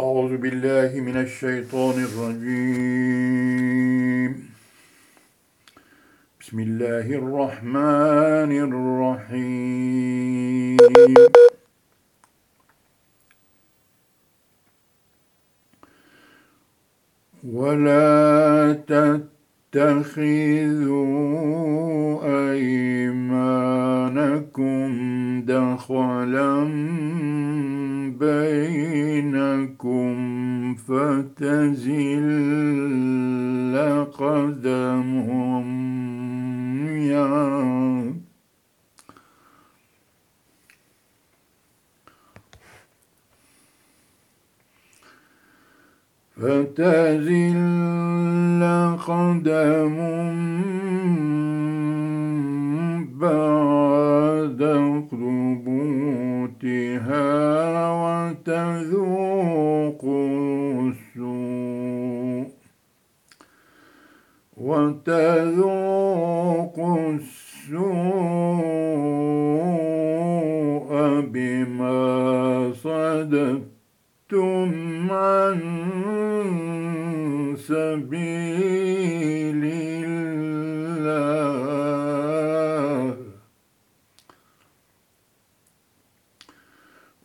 أعوذ بالله من الشيطان الرجيم. بسم الله الرحمن الرحيم. ولا تتخذوا أيمانكم دخلا بينكم فتزل قدمهم يا فتزل قدم بعد ثبوتها وتذوق السوء وتذوق السوء بما صددتم عن سبيل الله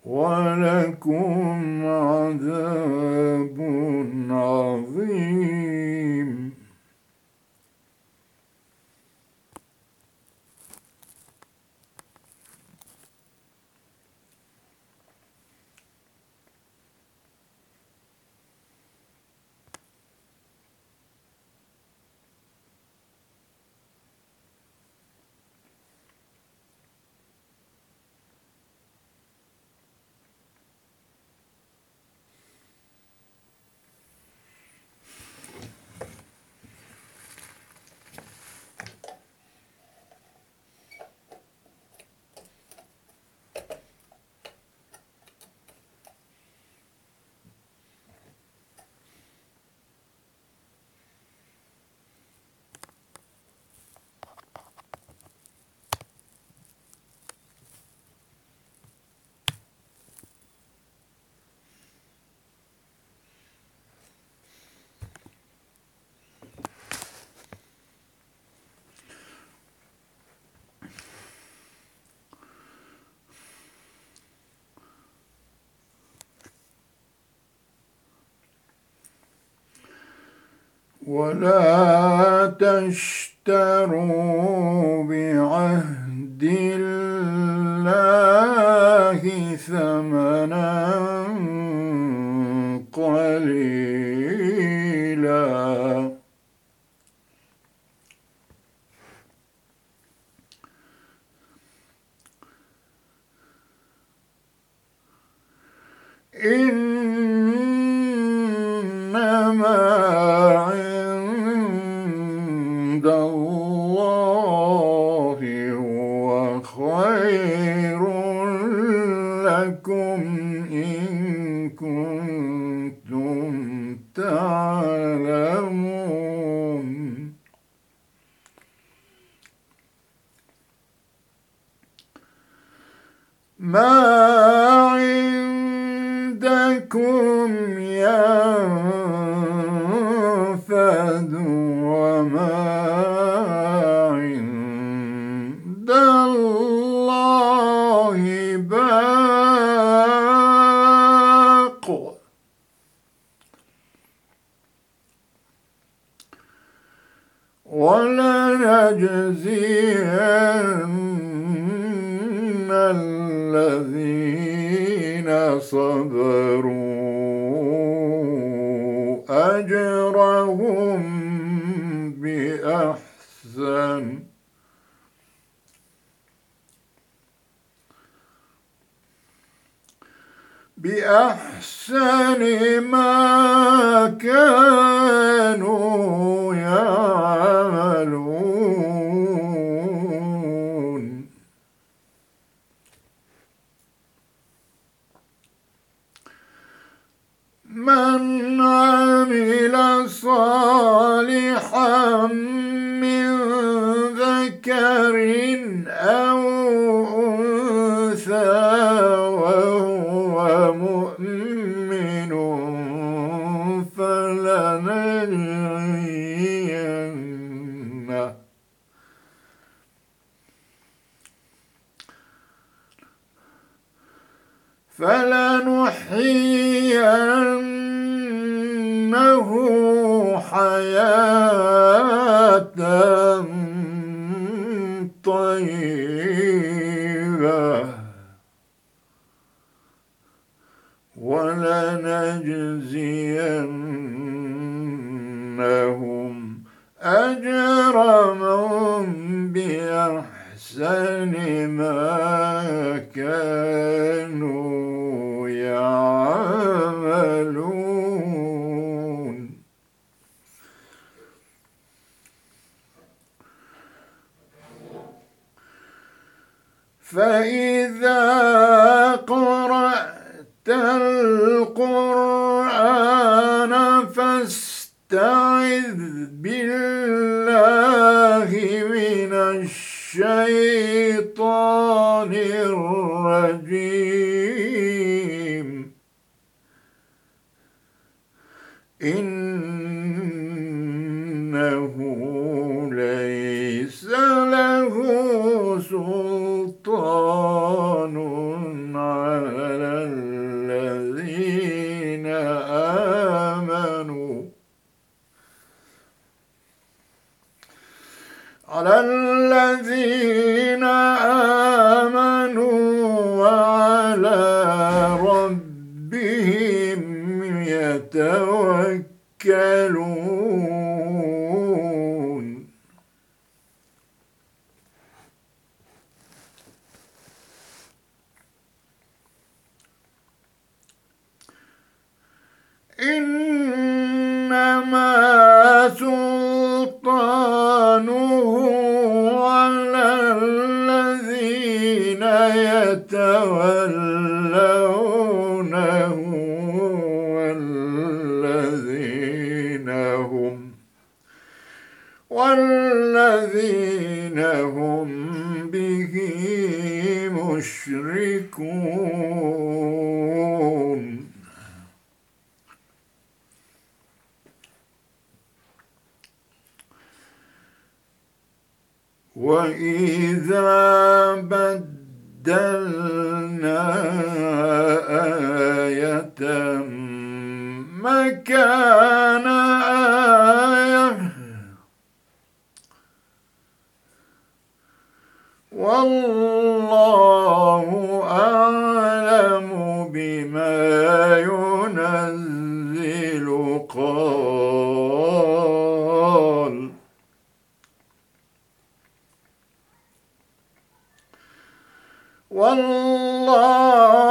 ولكم عذاب عظيم ولا تشتروا بعهد الله ثمنا فإذا إنما سلطانه على الذين يتولونه والذين هم والذين هم به مشركون. وإذا بدلنا آية مكان الله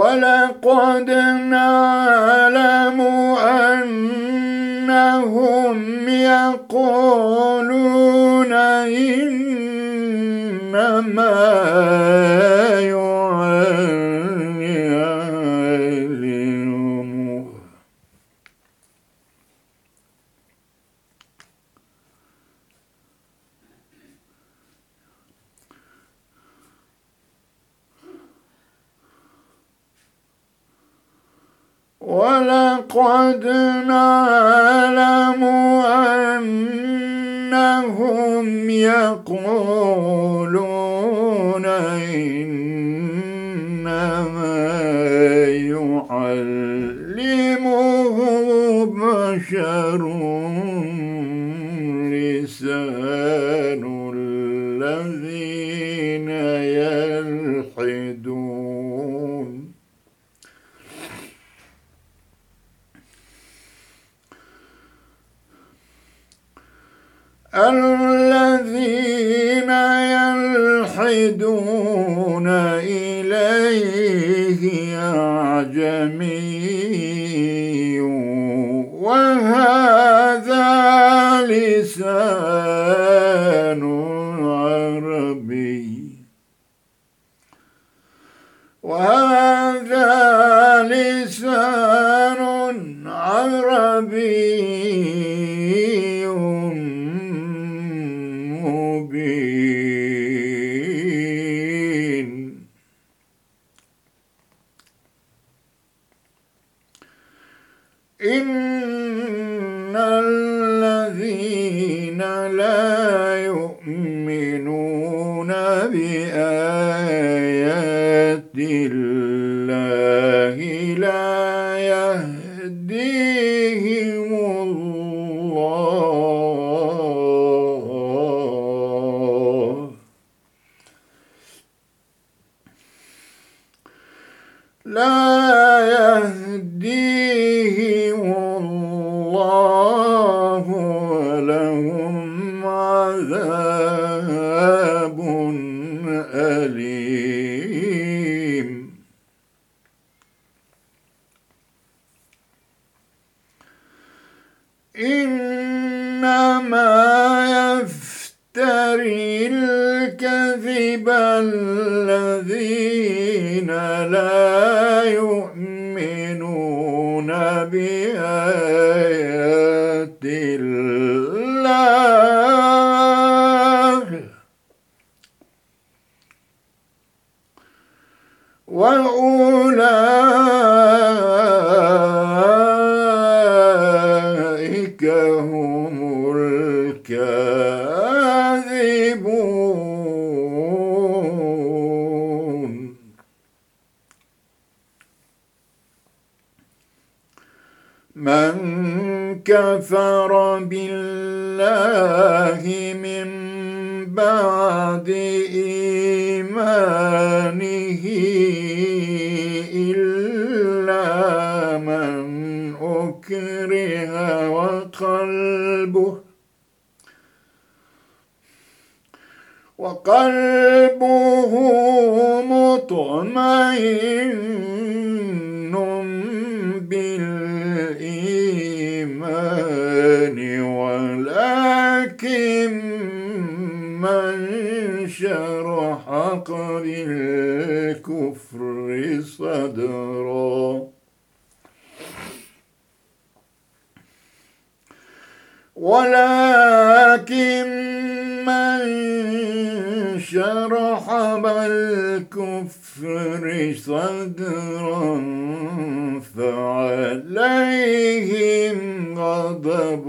ولقد نعلم أنهم يقولون بشر لسان الذين يلحدون. الذين يلحدون إليه أعجمي من كفر بالله من بعد إيمانه إلا من أكره وقلبه وقلبه مطمئن ولكن من شرح بالكفر صدرا. ولكن من شرح بالكفر صدرا فعليهم غضب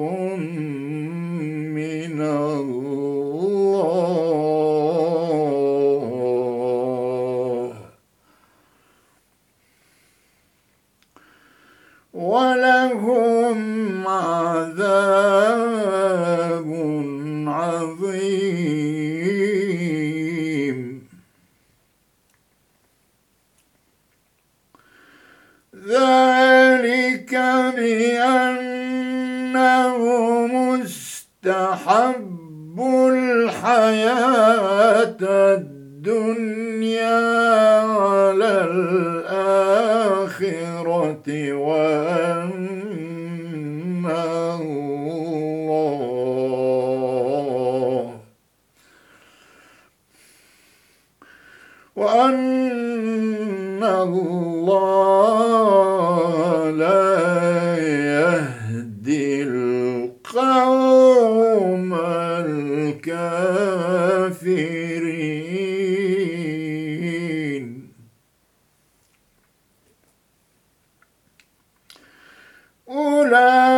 أولئك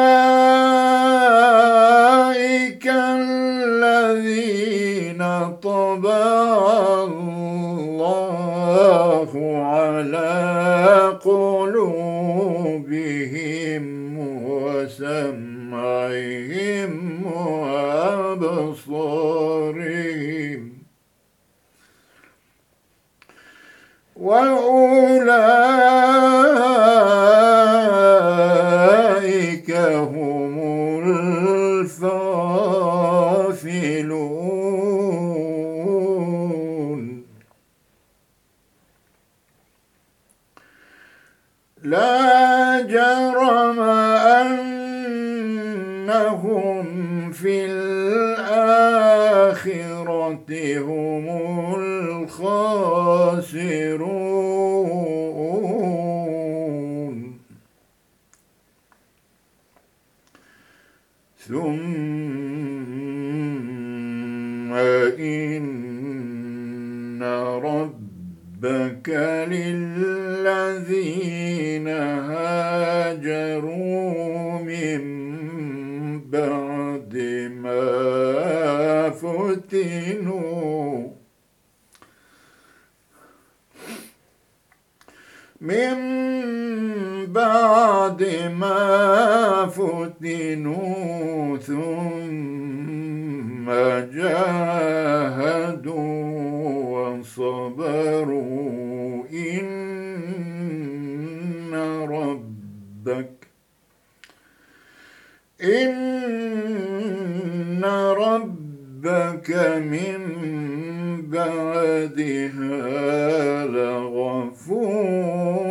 ربك للذين هاجروا من بعد ما فتنوا. من بعد ما فتنوا ثم جاهدوا. وصبروا إن ربك إن ربك من بعدها لغفور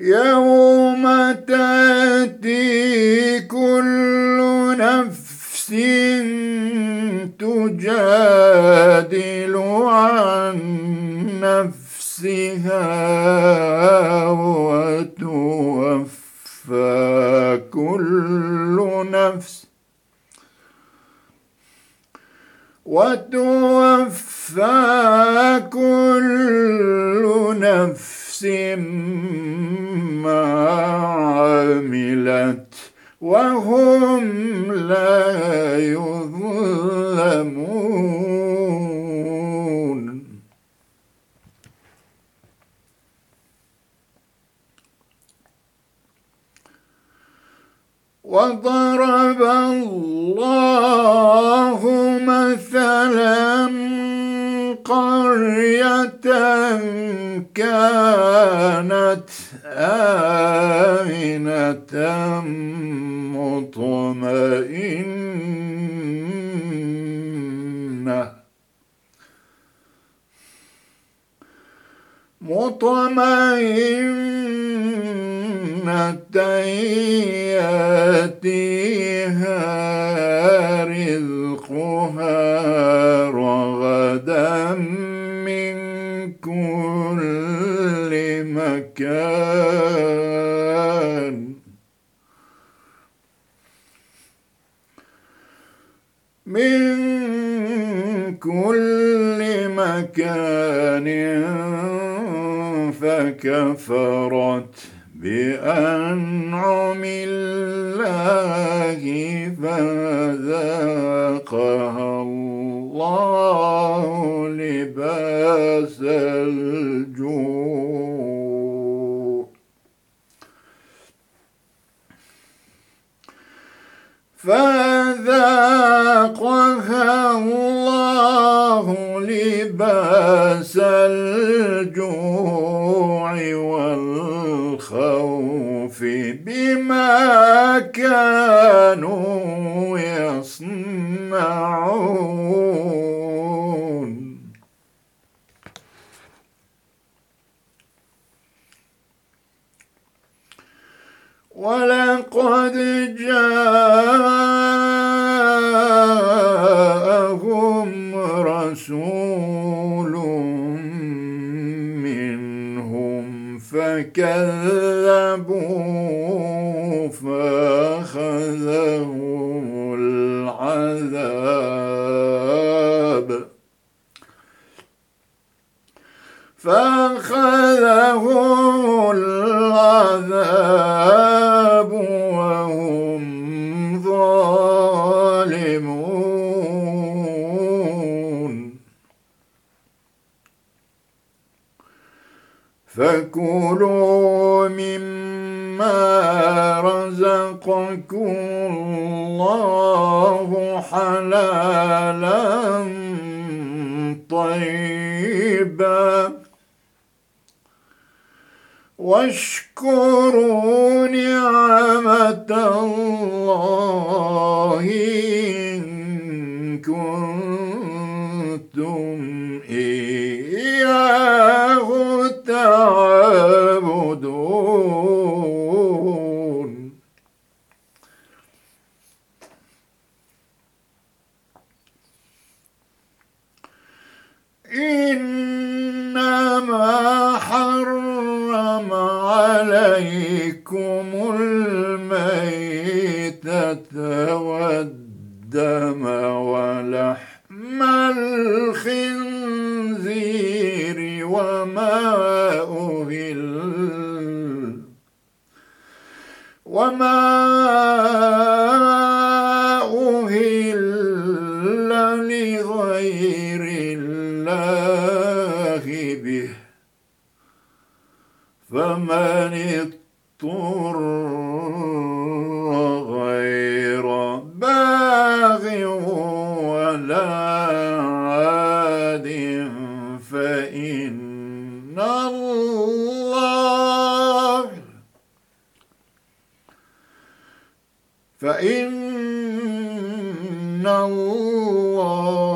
يوم تأتي كل نفس تجادل عن نفسها وتوفى كل نفس وتوفى كل نفس وهم لا يظلمون. وضرب الله مثلا قرية كانت آمنة مطمئنة. مطمئنة ياتيها رزقها رغدا من كل مكان. من كل مكان فكفرت بأنعم الله فذاقها الله لباس الجوع. فذاقها الله لباس الجوع والخوف بما كانوا يصنعون. ولقد جاءهم فكذبوا فأخذهم العذاب. فأخذهم العذاب وهم ظالمون. فكلوا رزقكم الله حلالا طيبا. واشكروا نعمة الله إن كنتم إياه تعبدون. فإن الله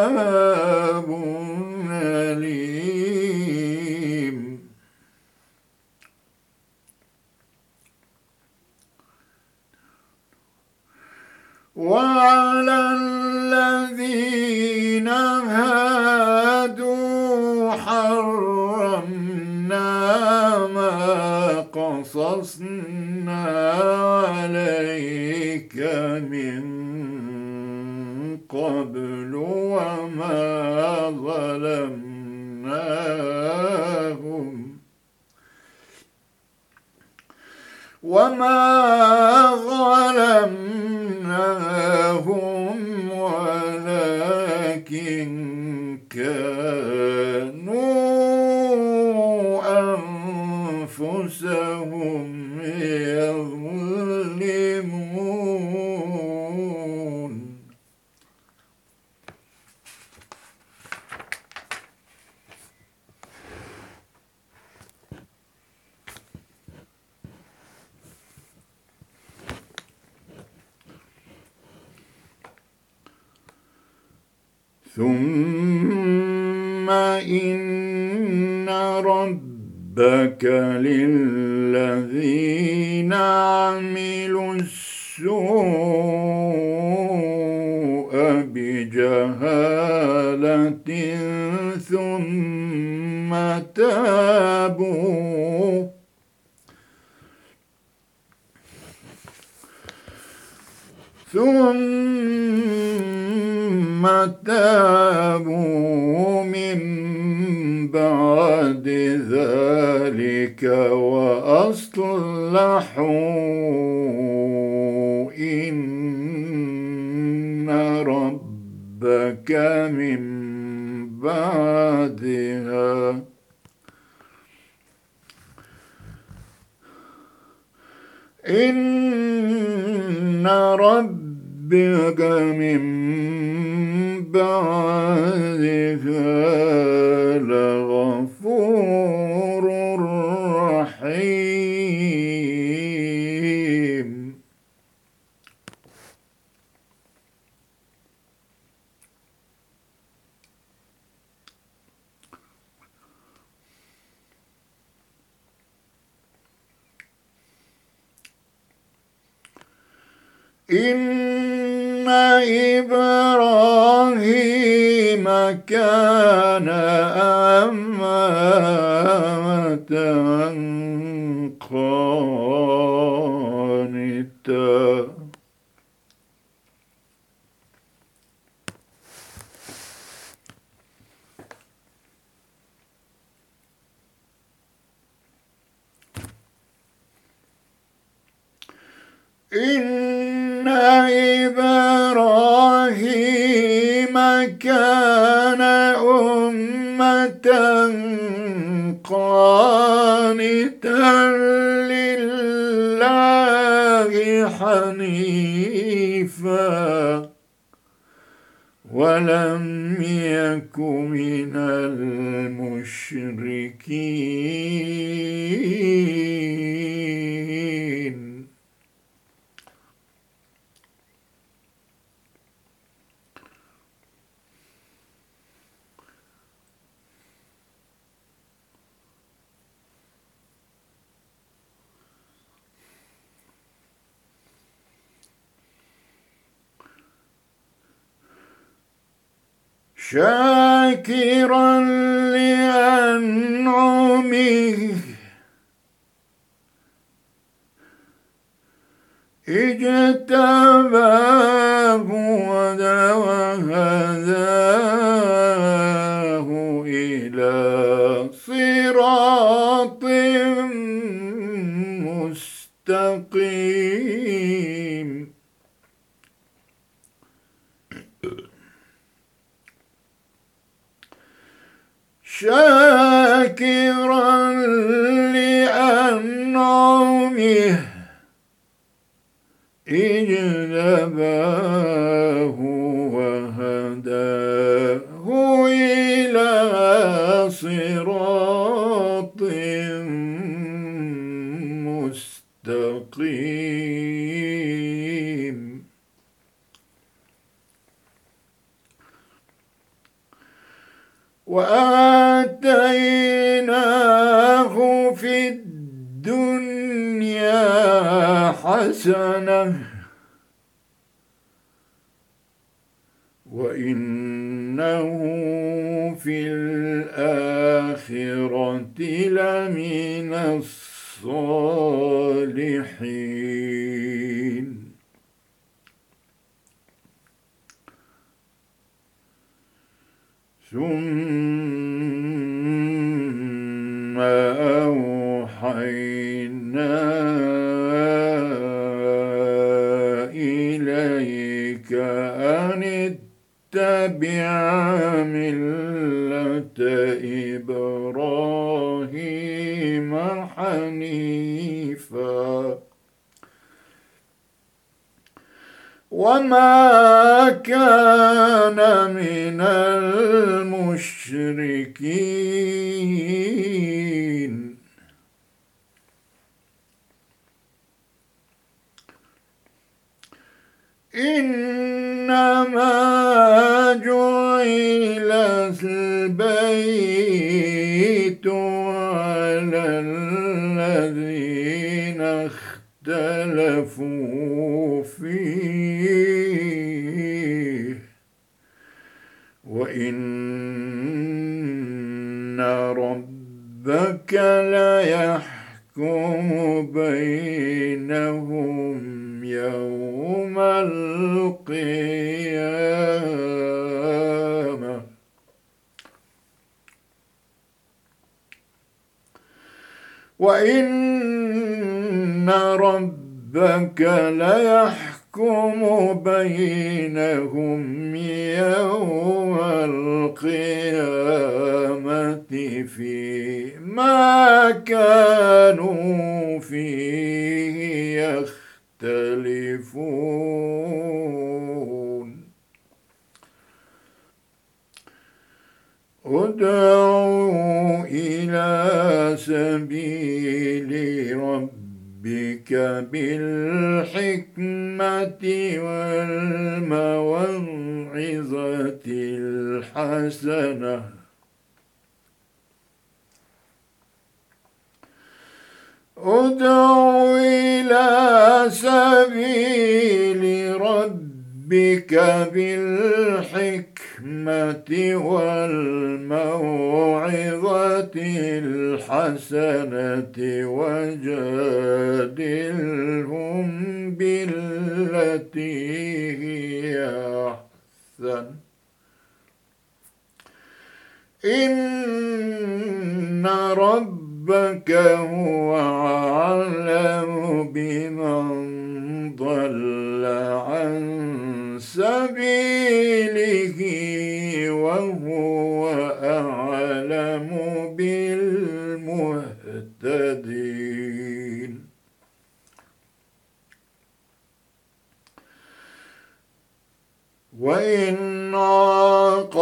قصصنا عليك من قبل وما ظلمناهم وما ظلمناهم ولكن كانوا وأصلحوا إن ربك من بعدها. إن ربك من بعدها لغفور إن إبراهيم كان أمة قانتا. إن إبراهيم كان أمة قانتا لله حنيفا ولم يك من المشركين. شاكرا لأنعمه. اجتباه وهداه شاكرا حسنة وإنه في الآخرة لمن الصالحين. ثم ليحكم بينهم يوم القيامة. وإن ربك ليحكم بينهم يوم القيامة فيما كانوا فيه يختلفون. ادعوا إلى سبيل ربك بالحكمة والموعظة الحسنة. ادع إلى سبيل ربك بالحكمة والموعظة الحسنة وجادلهم بالتي هي أحسن. إن رب ربك هو أعلم بمن ضل عن سبيله. بالمهتدين وإن عاقبتم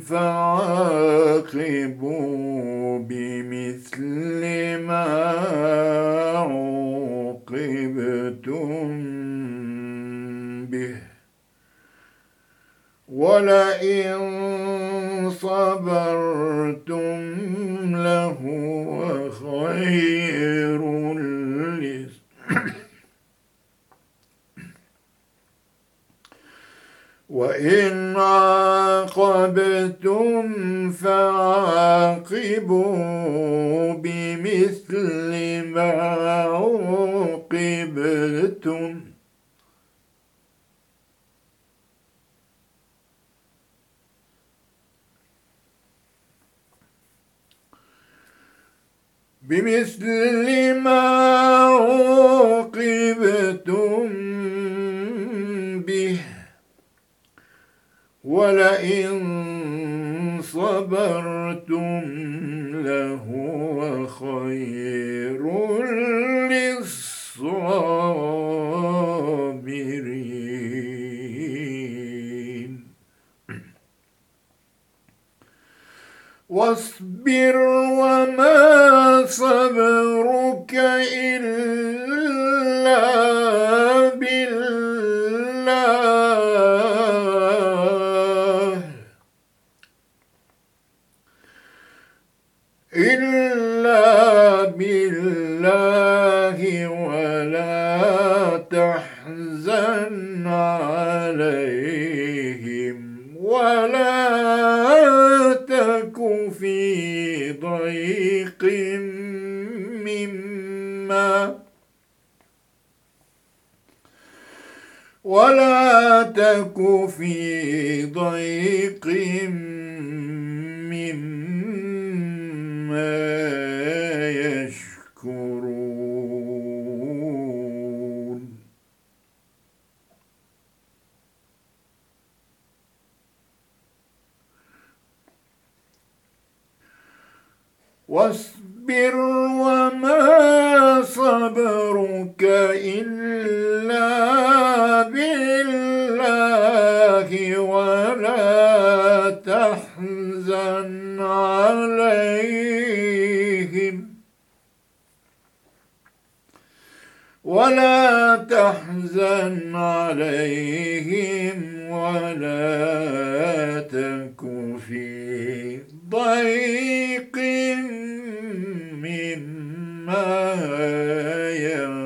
فعاقبوا بمثل ما عوقبتم به. ولئن صبرتم لهو خير وإن عاقبتم فعاقبوا بمثل ما عوقبتم بمثل ما عوقبتم ولئن صبرتم لهو خير للصابرين. واصبر وما صبرك إلا بالله. ولا تحزن في ضيق يمكرون